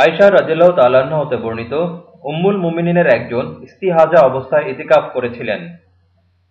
আয়সা রাজিল্লাহ তাল্লাহ্ন হতে বর্ণিত উম্মুল মুমিনিনের একজন ইস্তিহাজা অবস্থায় ইতিকাফ করেছিলেন।